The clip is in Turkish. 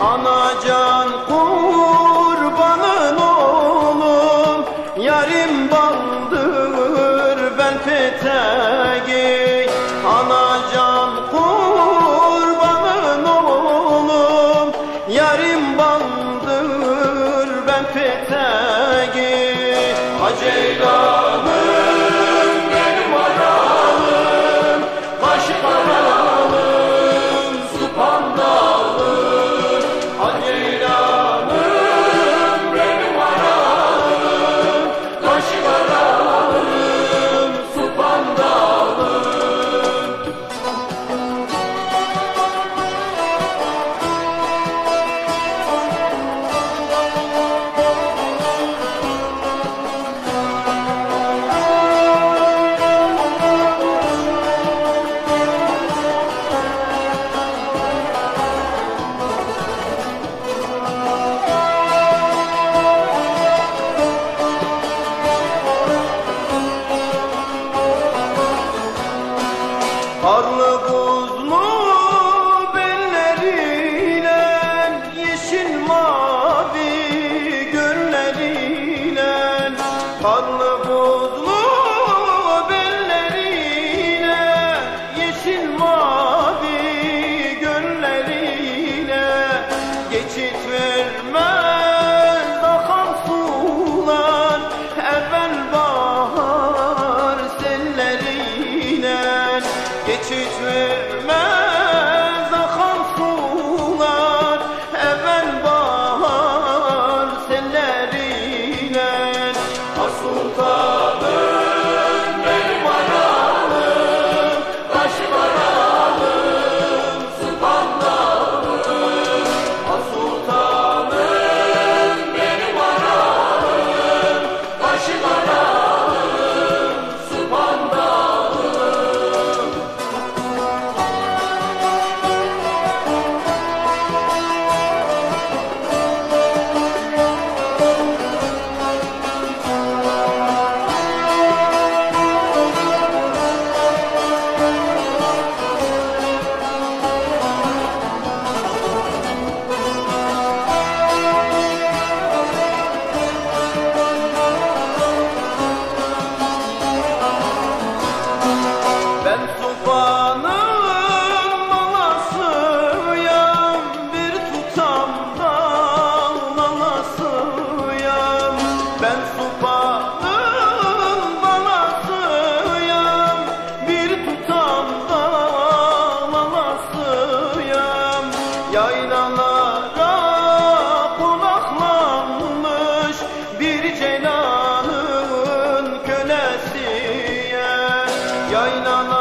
Anacan kurbanın oğlum Yarim baldır ben peteğim Anacan kurbanın oğlum Yarim baldır ben peteğim Hacı nosso Pai. Yaylalara konaklanmış bir celanın kölesiye. Yaylalara